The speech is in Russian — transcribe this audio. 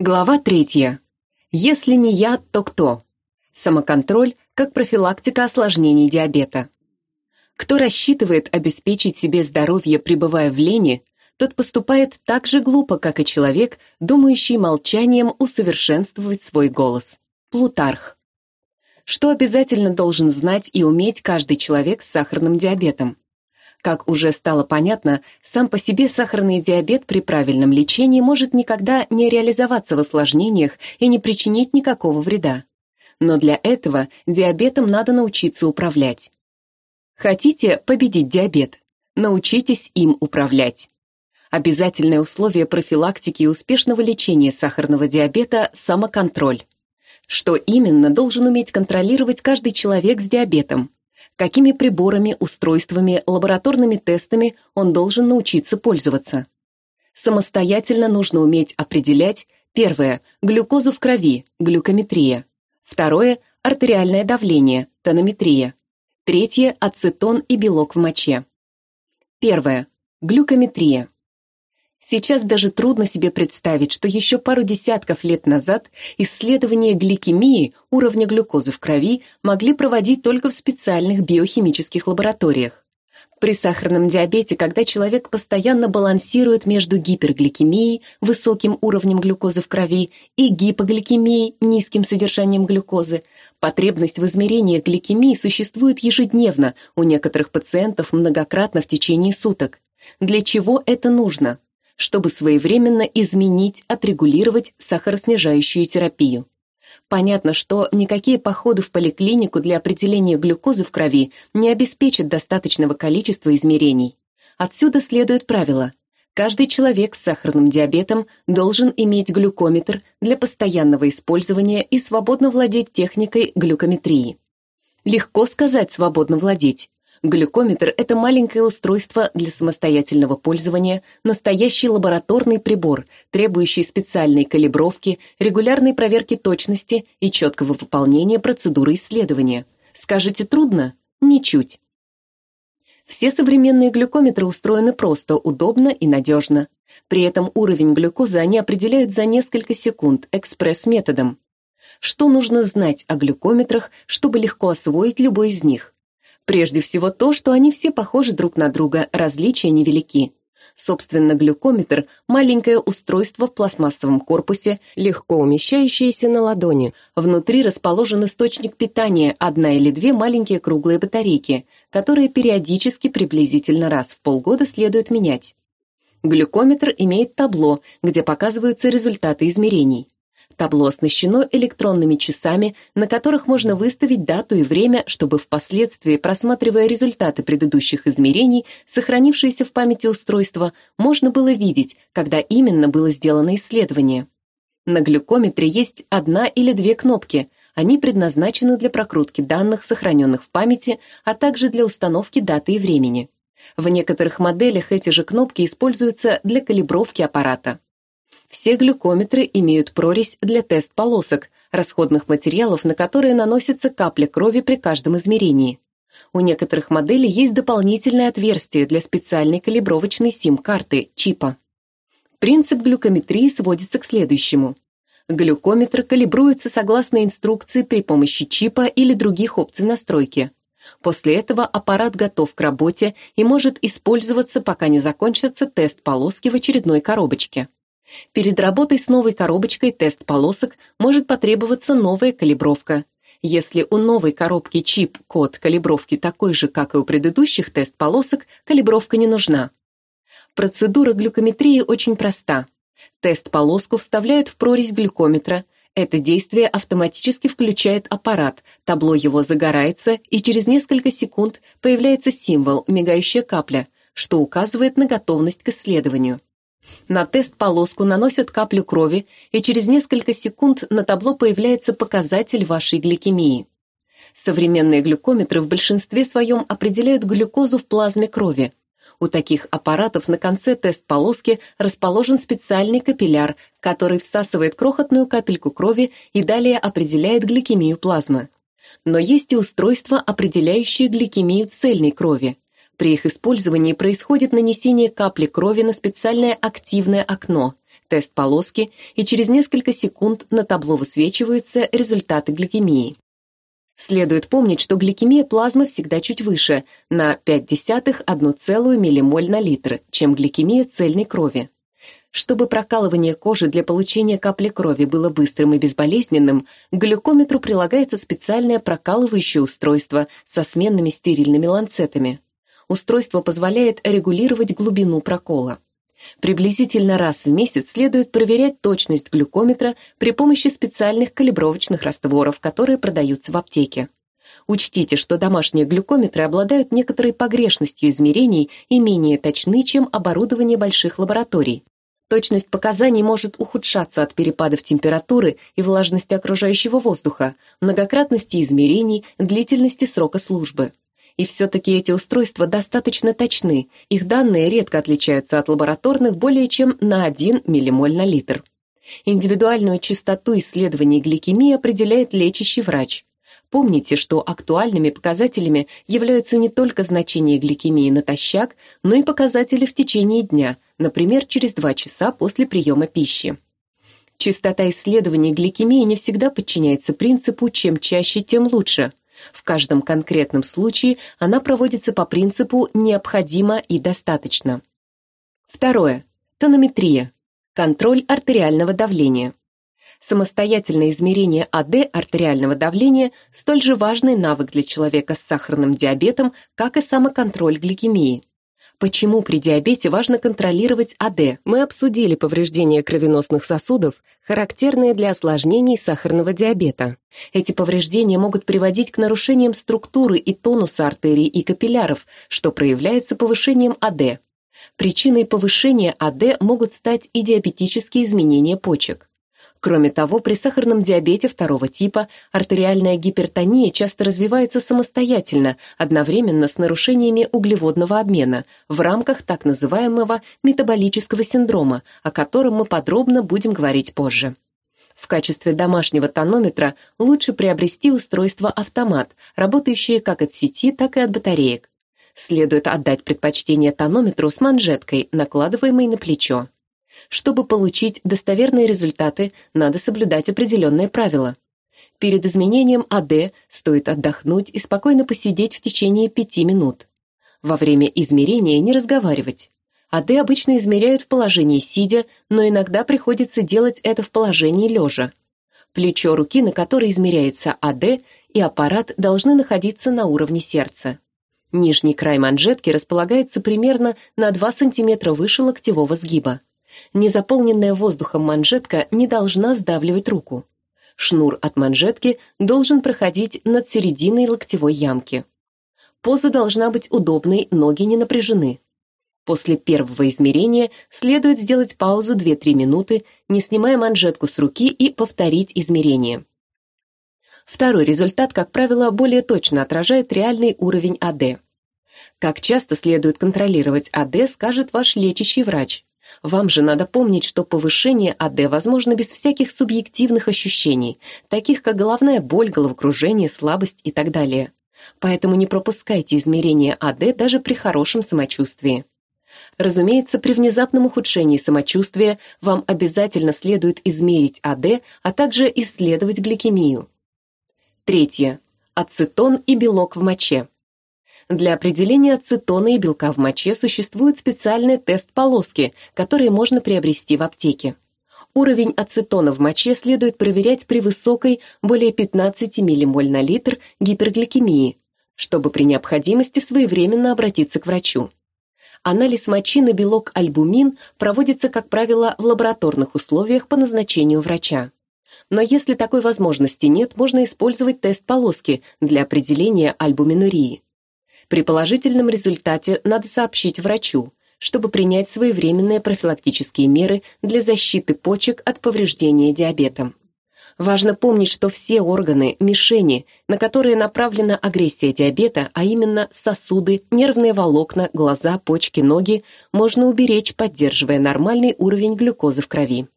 Глава третья. Если не я, то кто? Самоконтроль как профилактика осложнений диабета. Кто рассчитывает обеспечить себе здоровье, пребывая в лени, тот поступает так же глупо, как и человек, думающий молчанием усовершенствовать свой голос. Плутарх. Что обязательно должен знать и уметь каждый человек с сахарным диабетом? Как уже стало понятно, сам по себе сахарный диабет при правильном лечении может никогда не реализоваться в осложнениях и не причинить никакого вреда. Но для этого диабетом надо научиться управлять. Хотите победить диабет? Научитесь им управлять. Обязательное условие профилактики и успешного лечения сахарного диабета – самоконтроль. Что именно должен уметь контролировать каждый человек с диабетом? Какими приборами, устройствами, лабораторными тестами он должен научиться пользоваться. Самостоятельно нужно уметь определять первое – глюкозу в крови, глюкометрия, второе – артериальное давление, тонометрия, третье – ацетон и белок в моче. Первое – глюкометрия. Сейчас даже трудно себе представить, что еще пару десятков лет назад исследования гликемии, уровня глюкозы в крови, могли проводить только в специальных биохимических лабораториях. При сахарном диабете, когда человек постоянно балансирует между гипергликемией, высоким уровнем глюкозы в крови, и гипогликемией, низким содержанием глюкозы, потребность в измерении гликемии существует ежедневно у некоторых пациентов многократно в течение суток. Для чего это нужно? Чтобы своевременно изменить, отрегулировать сахароснижающую терапию. Понятно, что никакие походы в поликлинику для определения глюкозы в крови не обеспечат достаточного количества измерений. Отсюда следует правило. Каждый человек с сахарным диабетом должен иметь глюкометр для постоянного использования и свободно владеть техникой глюкометрии. Легко сказать «свободно владеть», Глюкометр – это маленькое устройство для самостоятельного пользования, настоящий лабораторный прибор, требующий специальной калибровки, регулярной проверки точности и четкого выполнения процедуры исследования. Скажете, трудно? Ничуть. Все современные глюкометры устроены просто, удобно и надежно. При этом уровень глюкозы они определяют за несколько секунд экспресс-методом. Что нужно знать о глюкометрах, чтобы легко освоить любой из них? Прежде всего то, что они все похожи друг на друга, различия невелики. Собственно, глюкометр – маленькое устройство в пластмассовом корпусе, легко умещающееся на ладони. Внутри расположен источник питания, одна или две маленькие круглые батарейки, которые периодически приблизительно раз в полгода следует менять. Глюкометр имеет табло, где показываются результаты измерений. Табло оснащено электронными часами, на которых можно выставить дату и время, чтобы впоследствии, просматривая результаты предыдущих измерений, сохранившиеся в памяти устройства, можно было видеть, когда именно было сделано исследование. На глюкометре есть одна или две кнопки. Они предназначены для прокрутки данных, сохраненных в памяти, а также для установки даты и времени. В некоторых моделях эти же кнопки используются для калибровки аппарата. Все глюкометры имеют прорезь для тест-полосок, расходных материалов, на которые наносится капля крови при каждом измерении. У некоторых моделей есть дополнительное отверстие для специальной калибровочной сим-карты, чипа. Принцип глюкометрии сводится к следующему. Глюкометр калибруется согласно инструкции при помощи чипа или других опций настройки. После этого аппарат готов к работе и может использоваться, пока не закончится тест полоски в очередной коробочке. Перед работой с новой коробочкой тест-полосок может потребоваться новая калибровка. Если у новой коробки чип-код калибровки такой же, как и у предыдущих тест-полосок, калибровка не нужна. Процедура глюкометрии очень проста. Тест-полоску вставляют в прорезь глюкометра. Это действие автоматически включает аппарат, табло его загорается, и через несколько секунд появляется символ, мигающая капля, что указывает на готовность к исследованию. На тест-полоску наносят каплю крови, и через несколько секунд на табло появляется показатель вашей гликемии. Современные глюкометры в большинстве своем определяют глюкозу в плазме крови. У таких аппаратов на конце тест-полоски расположен специальный капилляр, который всасывает крохотную капельку крови и далее определяет гликемию плазмы. Но есть и устройства, определяющие гликемию цельной крови. При их использовании происходит нанесение капли крови на специальное активное окно. тест полоски, и через несколько секунд на табло высвечиваются результаты гликемии. Следует помнить, что гликемия плазмы всегда чуть выше, на 0,5-1 ммоль на литр, чем гликемия цельной крови. Чтобы прокалывание кожи для получения капли крови было быстрым и безболезненным, к глюкометру прилагается специальное прокалывающее устройство со сменными стерильными ланцетами. Устройство позволяет регулировать глубину прокола. Приблизительно раз в месяц следует проверять точность глюкометра при помощи специальных калибровочных растворов, которые продаются в аптеке. Учтите, что домашние глюкометры обладают некоторой погрешностью измерений и менее точны, чем оборудование больших лабораторий. Точность показаний может ухудшаться от перепадов температуры и влажности окружающего воздуха, многократности измерений, длительности срока службы. И все-таки эти устройства достаточно точны, их данные редко отличаются от лабораторных более чем на 1 ммоль на литр. Индивидуальную частоту исследований гликемии определяет лечащий врач. Помните, что актуальными показателями являются не только значения гликемии натощак, но и показатели в течение дня, например, через 2 часа после приема пищи. Частота исследований гликемии не всегда подчиняется принципу «чем чаще, тем лучше», в каждом конкретном случае она проводится по принципу «необходимо и достаточно». Второе. Тонометрия. Контроль артериального давления. Самостоятельное измерение АД артериального давления – столь же важный навык для человека с сахарным диабетом, как и самоконтроль гликемии. Почему при диабете важно контролировать АД? Мы обсудили повреждения кровеносных сосудов, характерные для осложнений сахарного диабета. Эти повреждения могут приводить к нарушениям структуры и тонуса артерий и капилляров, что проявляется повышением АД. Причиной повышения АД могут стать и диабетические изменения почек. Кроме того, при сахарном диабете второго типа артериальная гипертония часто развивается самостоятельно, одновременно с нарушениями углеводного обмена в рамках так называемого метаболического синдрома, о котором мы подробно будем говорить позже. В качестве домашнего тонометра лучше приобрести устройство автомат, работающее как от сети, так и от батареек. Следует отдать предпочтение тонометру с манжеткой, накладываемой на плечо. Чтобы получить достоверные результаты, надо соблюдать определенные правила. Перед изменением АД стоит отдохнуть и спокойно посидеть в течение 5 минут. Во время измерения не разговаривать. АД обычно измеряют в положении сидя, но иногда приходится делать это в положении лежа. Плечо руки, на которой измеряется АД, и аппарат должны находиться на уровне сердца. Нижний край манжетки располагается примерно на 2 см выше локтевого сгиба. Незаполненная воздухом манжетка не должна сдавливать руку. Шнур от манжетки должен проходить над серединой локтевой ямки. Поза должна быть удобной, ноги не напряжены. После первого измерения следует сделать паузу 2-3 минуты, не снимая манжетку с руки и повторить измерение. Второй результат, как правило, более точно отражает реальный уровень АД. Как часто следует контролировать АД, скажет ваш лечащий врач. Вам же надо помнить, что повышение АД возможно без всяких субъективных ощущений, таких как головная боль, головокружение, слабость и так далее. Поэтому не пропускайте измерения АД даже при хорошем самочувствии. Разумеется, при внезапном ухудшении самочувствия вам обязательно следует измерить АД, а также исследовать гликемию. Третье. Ацетон и белок в моче. Для определения ацетона и белка в моче существует специальный тест полоски, который можно приобрести в аптеке. Уровень ацетона в моче следует проверять при высокой, более 15 ммоль на литр, гипергликемии, чтобы при необходимости своевременно обратиться к врачу. Анализ мочи на белок альбумин проводится, как правило, в лабораторных условиях по назначению врача. Но если такой возможности нет, можно использовать тест полоски для определения альбуминурии. При положительном результате надо сообщить врачу, чтобы принять своевременные профилактические меры для защиты почек от повреждения диабетом. Важно помнить, что все органы – мишени, на которые направлена агрессия диабета, а именно сосуды, нервные волокна, глаза, почки, ноги, можно уберечь, поддерживая нормальный уровень глюкозы в крови.